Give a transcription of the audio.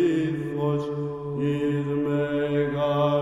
ύφος εις μεγαλώσει